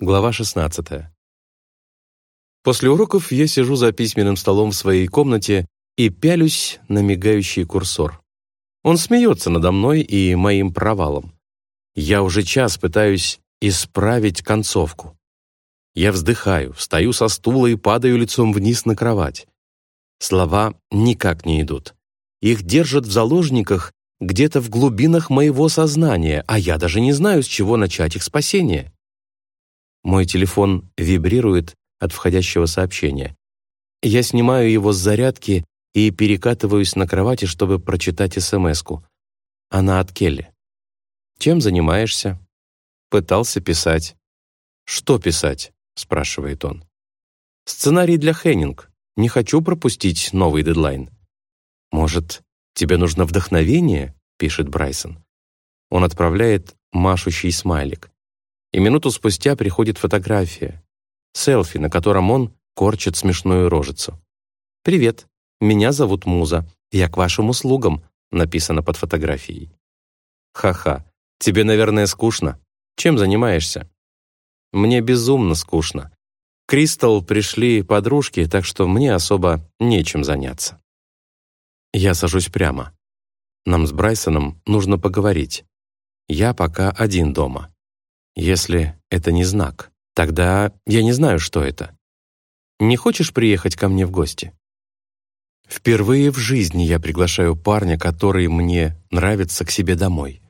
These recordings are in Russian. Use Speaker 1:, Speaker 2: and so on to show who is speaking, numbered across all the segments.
Speaker 1: Глава 16. После уроков я сижу за письменным столом в своей комнате и пялюсь на мигающий курсор. Он смеется надо мной и моим провалом. Я уже час пытаюсь исправить концовку. Я вздыхаю, встаю со стула и падаю лицом вниз на кровать. Слова никак не идут. Их держат в заложниках где-то в глубинах моего сознания, а я даже не знаю, с чего начать их спасение. Мой телефон вибрирует от входящего сообщения. Я снимаю его с зарядки и перекатываюсь на кровати, чтобы прочитать СМСку. Она от Келли. «Чем занимаешься?» «Пытался писать». «Что писать?» — спрашивает он. «Сценарий для Хеннинг. Не хочу пропустить новый дедлайн». «Может, тебе нужно вдохновение?» — пишет Брайсон. Он отправляет машущий смайлик и минуту спустя приходит фотография. Селфи, на котором он корчит смешную рожицу. «Привет, меня зовут Муза. Я к вашим услугам», написано под фотографией. «Ха-ха, тебе, наверное, скучно. Чем занимаешься?» «Мне безумно скучно. Кристал пришли подружки, так что мне особо нечем заняться». Я сажусь прямо. Нам с Брайсоном нужно поговорить. Я пока один дома. Если это не знак, тогда я не знаю, что это. Не хочешь приехать ко мне в гости? Впервые в жизни я приглашаю парня, который мне нравится, к себе домой.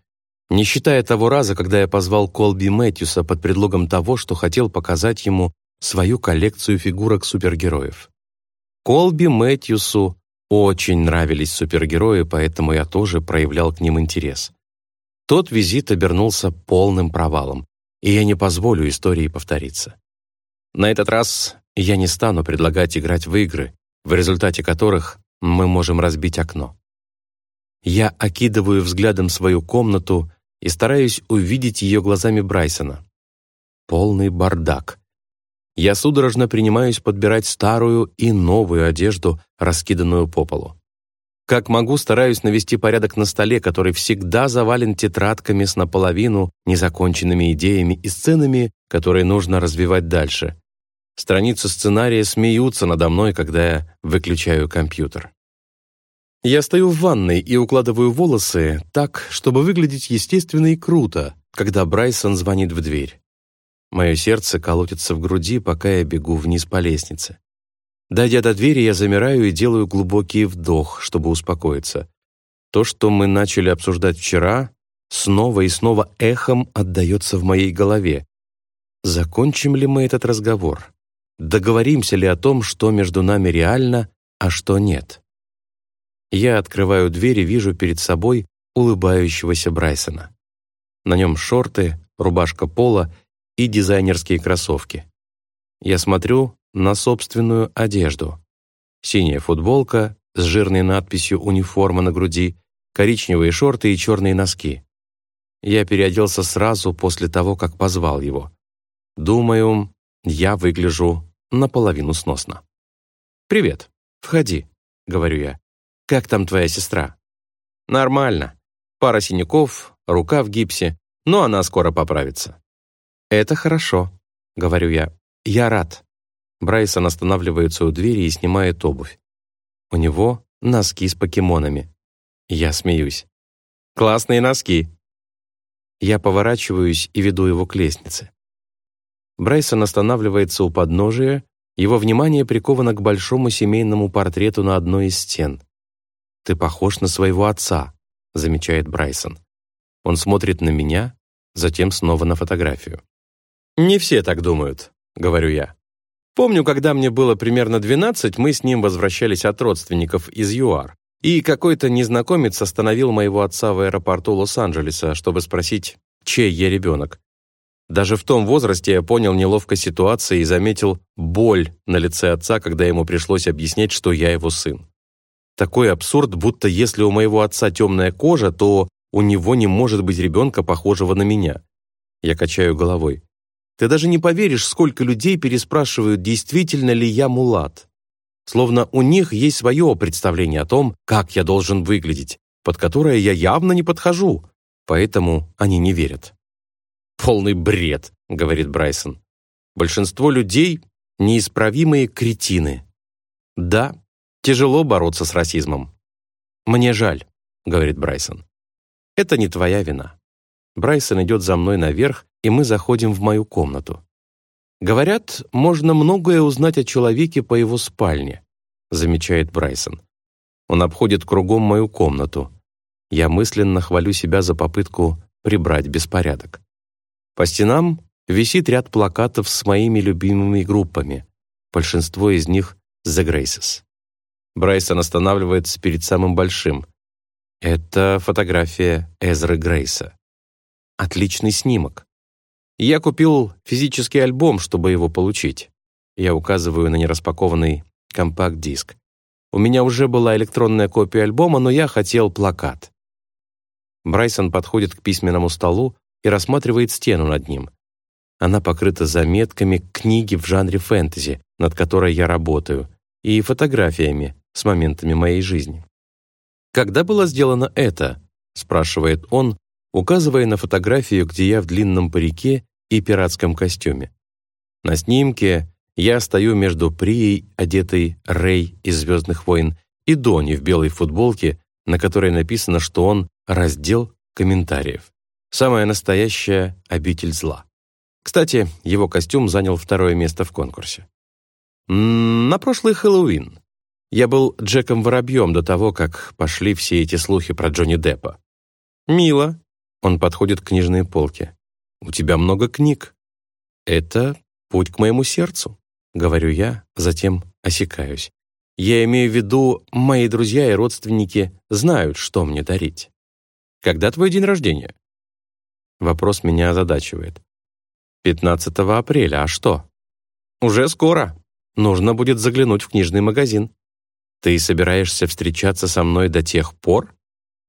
Speaker 1: Не считая того раза, когда я позвал Колби Мэтьюса под предлогом того, что хотел показать ему свою коллекцию фигурок супергероев. Колби Мэтьюсу очень нравились супергерои, поэтому я тоже проявлял к ним интерес. Тот визит обернулся полным провалом и я не позволю истории повториться. На этот раз я не стану предлагать играть в игры, в результате которых мы можем разбить окно. Я окидываю взглядом свою комнату и стараюсь увидеть ее глазами Брайсона. Полный бардак. Я судорожно принимаюсь подбирать старую и новую одежду, раскиданную по полу. Как могу, стараюсь навести порядок на столе, который всегда завален тетрадками с наполовину незаконченными идеями и сценами, которые нужно развивать дальше. Страницы сценария смеются надо мной, когда я выключаю компьютер. Я стою в ванной и укладываю волосы так, чтобы выглядеть естественно и круто, когда Брайсон звонит в дверь. Мое сердце колотится в груди, пока я бегу вниз по лестнице. Дойдя до двери, я замираю и делаю глубокий вдох, чтобы успокоиться. То, что мы начали обсуждать вчера, снова и снова эхом отдается в моей голове. Закончим ли мы этот разговор? Договоримся ли о том, что между нами реально, а что нет? Я открываю дверь и вижу перед собой улыбающегося Брайсона. На нем шорты, рубашка пола и дизайнерские кроссовки. Я смотрю на собственную одежду. Синяя футболка с жирной надписью «Униформа» на груди, коричневые шорты и черные носки. Я переоделся сразу после того, как позвал его. Думаю, я выгляжу наполовину сносно. «Привет, входи», — говорю я. «Как там твоя сестра?» «Нормально. Пара синяков, рука в гипсе, но она скоро поправится». «Это хорошо», — говорю я. «Я рад». Брайсон останавливается у двери и снимает обувь. У него носки с покемонами. Я смеюсь. «Классные носки!» Я поворачиваюсь и веду его к лестнице. Брайсон останавливается у подножия, его внимание приковано к большому семейному портрету на одной из стен. «Ты похож на своего отца», — замечает Брайсон. Он смотрит на меня, затем снова на фотографию. «Не все так думают», — говорю я. Помню, когда мне было примерно 12, мы с ним возвращались от родственников из ЮАР. И какой-то незнакомец остановил моего отца в аэропорту Лос-Анджелеса, чтобы спросить, чей я ребенок. Даже в том возрасте я понял неловкость ситуации и заметил боль на лице отца, когда ему пришлось объяснять, что я его сын. Такой абсурд, будто если у моего отца темная кожа, то у него не может быть ребенка, похожего на меня. Я качаю головой. Ты даже не поверишь, сколько людей переспрашивают, действительно ли я мулат. Словно у них есть свое представление о том, как я должен выглядеть, под которое я явно не подхожу, поэтому они не верят. «Полный бред», — говорит Брайсон. Большинство людей — неисправимые кретины. Да, тяжело бороться с расизмом. «Мне жаль», — говорит Брайсон. «Это не твоя вина». Брайсон идет за мной наверх, и мы заходим в мою комнату. «Говорят, можно многое узнать о человеке по его спальне», замечает Брайсон. Он обходит кругом мою комнату. Я мысленно хвалю себя за попытку прибрать беспорядок. По стенам висит ряд плакатов с моими любимыми группами. Большинство из них «The Graces». Брайсон останавливается перед самым большим. Это фотография Эзры Грейса. Отличный снимок. Я купил физический альбом, чтобы его получить. Я указываю на нераспакованный компакт-диск. У меня уже была электронная копия альбома, но я хотел плакат. Брайсон подходит к письменному столу и рассматривает стену над ним. Она покрыта заметками книги в жанре фэнтези, над которой я работаю, и фотографиями с моментами моей жизни. «Когда было сделано это?» — спрашивает он, указывая на фотографию, где я в длинном парике и пиратском костюме. На снимке я стою между Прией, одетой Рэй из «Звездных войн», и Дони в белой футболке, на которой написано, что он раздел комментариев. Самая настоящая обитель зла. Кстати, его костюм занял второе место в конкурсе. На прошлый Хэллоуин я был Джеком Воробьем до того, как пошли все эти слухи про Джонни Деппа. «Мило». Он подходит к книжной полке. «У тебя много книг». «Это путь к моему сердцу», — говорю я, затем осекаюсь. Я имею в виду, мои друзья и родственники знают, что мне дарить. Когда твой день рождения? Вопрос меня озадачивает. 15 апреля, а что? Уже скоро. Нужно будет заглянуть в книжный магазин. Ты собираешься встречаться со мной до тех пор?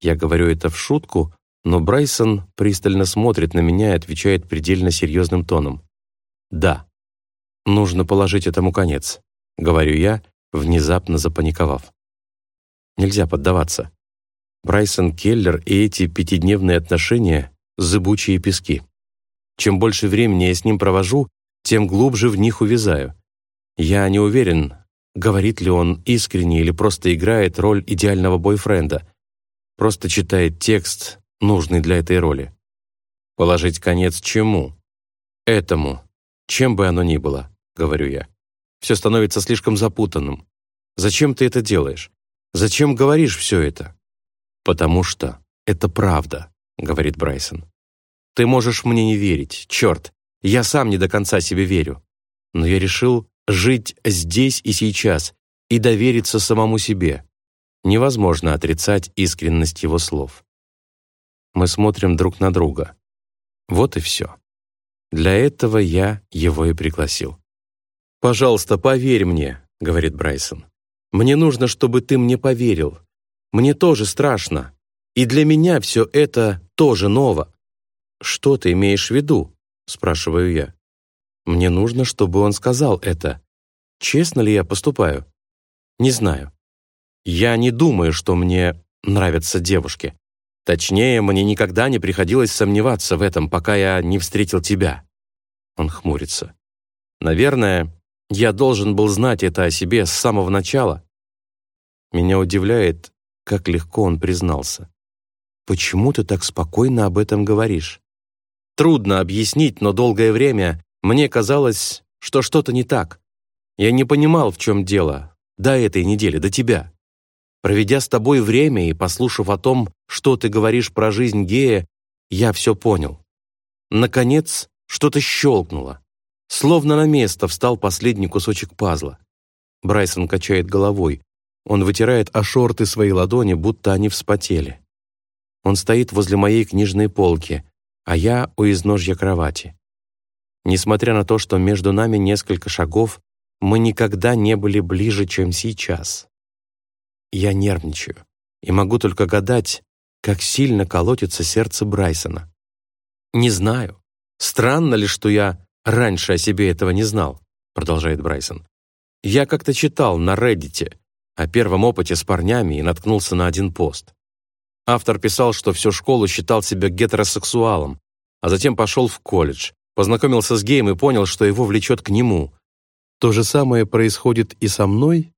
Speaker 1: Я говорю это в шутку, но Брайсон пристально смотрит на меня и отвечает предельно серьезным тоном. «Да, нужно положить этому конец», — говорю я, внезапно запаниковав. Нельзя поддаваться. Брайсон Келлер и эти пятидневные отношения — зыбучие пески. Чем больше времени я с ним провожу, тем глубже в них увязаю. Я не уверен, говорит ли он искренне или просто играет роль идеального бойфренда, просто читает текст, нужный для этой роли. Положить конец чему? Этому, чем бы оно ни было, говорю я. Все становится слишком запутанным. Зачем ты это делаешь? Зачем говоришь все это? «Потому что это правда», — говорит Брайсон. «Ты можешь мне не верить, черт, я сам не до конца себе верю. Но я решил жить здесь и сейчас и довериться самому себе. Невозможно отрицать искренность его слов. Мы смотрим друг на друга. Вот и все. Для этого я его и пригласил. «Пожалуйста, поверь мне», — говорит Брайсон. «Мне нужно, чтобы ты мне поверил. Мне тоже страшно. И для меня все это тоже ново. Что ты имеешь в виду? Спрашиваю я. Мне нужно, чтобы он сказал это. Честно ли я поступаю? Не знаю. Я не думаю, что мне нравятся девушки. Точнее, мне никогда не приходилось сомневаться в этом, пока я не встретил тебя. Он хмурится. Наверное, я должен был знать это о себе с самого начала. Меня удивляет, как легко он признался. «Почему ты так спокойно об этом говоришь?» Трудно объяснить, но долгое время мне казалось, что что-то не так. Я не понимал, в чем дело, до этой недели, до тебя. Проведя с тобой время и послушав о том, что ты говоришь про жизнь гея, я все понял. Наконец, что-то щелкнуло. Словно на место встал последний кусочек пазла. Брайсон качает головой. Он вытирает о шорты свои ладони, будто они вспотели. Он стоит возле моей книжной полки, а я у изножья кровати. Несмотря на то, что между нами несколько шагов, мы никогда не были ближе, чем сейчас. Я нервничаю и могу только гадать, как сильно колотится сердце Брайсона. «Не знаю. Странно ли, что я раньше о себе этого не знал?» продолжает Брайсон. «Я как-то читал на Reddit о первом опыте с парнями и наткнулся на один пост. Автор писал, что всю школу считал себя гетеросексуалом, а затем пошел в колледж, Познакомился с геем и понял, что его влечет к нему. То же самое происходит и со мной?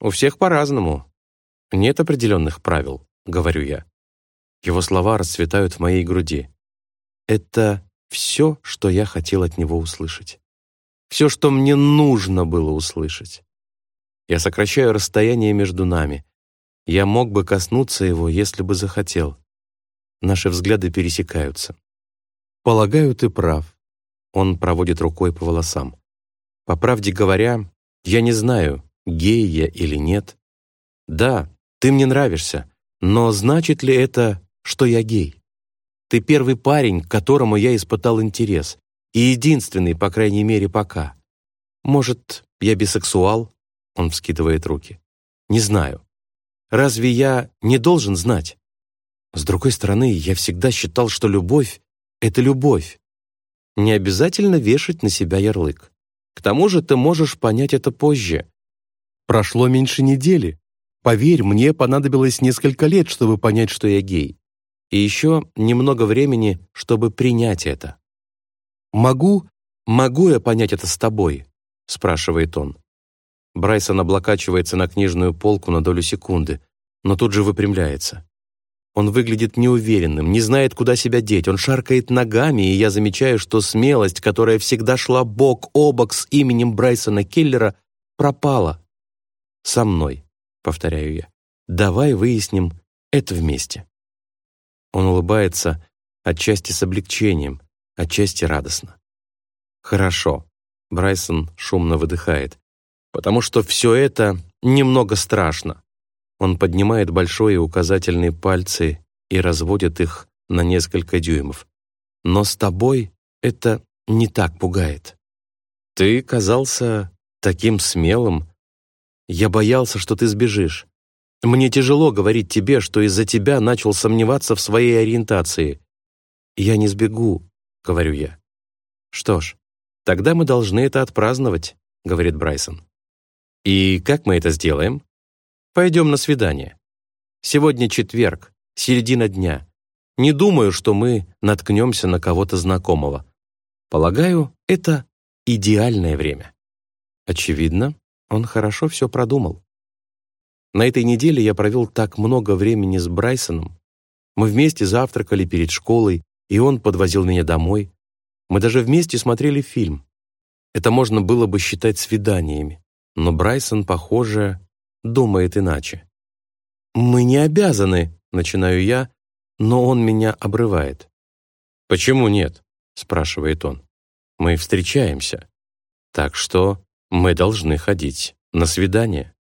Speaker 1: У всех по-разному. Нет определенных правил, говорю я. Его слова расцветают в моей груди. Это все, что я хотел от него услышать. Все, что мне нужно было услышать. Я сокращаю расстояние между нами. Я мог бы коснуться его, если бы захотел. Наши взгляды пересекаются. Полагаю, ты прав. Он проводит рукой по волосам. По правде говоря, я не знаю, гей я или нет. Да, ты мне нравишься, но значит ли это, что я гей? Ты первый парень, к которому я испытал интерес, и единственный, по крайней мере, пока. Может, я бисексуал? Он вскидывает руки. Не знаю. Разве я не должен знать? С другой стороны, я всегда считал, что любовь — это любовь. Не обязательно вешать на себя ярлык. К тому же ты можешь понять это позже. Прошло меньше недели. Поверь, мне понадобилось несколько лет, чтобы понять, что я гей. И еще немного времени, чтобы принять это. «Могу, могу я понять это с тобой?» — спрашивает он. Брайсон облокачивается на книжную полку на долю секунды, но тут же выпрямляется. Он выглядит неуверенным, не знает, куда себя деть. Он шаркает ногами, и я замечаю, что смелость, которая всегда шла бок о бок с именем Брайсона Келлера, пропала. «Со мной», — повторяю я. «Давай выясним это вместе». Он улыбается, отчасти с облегчением, отчасти радостно. «Хорошо», — Брайсон шумно выдыхает потому что все это немного страшно. Он поднимает большой и указательные пальцы и разводит их на несколько дюймов. Но с тобой это не так пугает. Ты казался таким смелым. Я боялся, что ты сбежишь. Мне тяжело говорить тебе, что из-за тебя начал сомневаться в своей ориентации. Я не сбегу, говорю я. Что ж, тогда мы должны это отпраздновать, говорит Брайсон. И как мы это сделаем? Пойдем на свидание. Сегодня четверг, середина дня. Не думаю, что мы наткнемся на кого-то знакомого. Полагаю, это идеальное время. Очевидно, он хорошо все продумал. На этой неделе я провел так много времени с Брайсоном. Мы вместе завтракали перед школой, и он подвозил меня домой. Мы даже вместе смотрели фильм. Это можно было бы считать свиданиями. Но Брайсон, похоже, думает иначе. «Мы не обязаны», — начинаю я, но он меня обрывает. «Почему нет?» — спрашивает он. «Мы встречаемся. Так что мы должны ходить на свидание».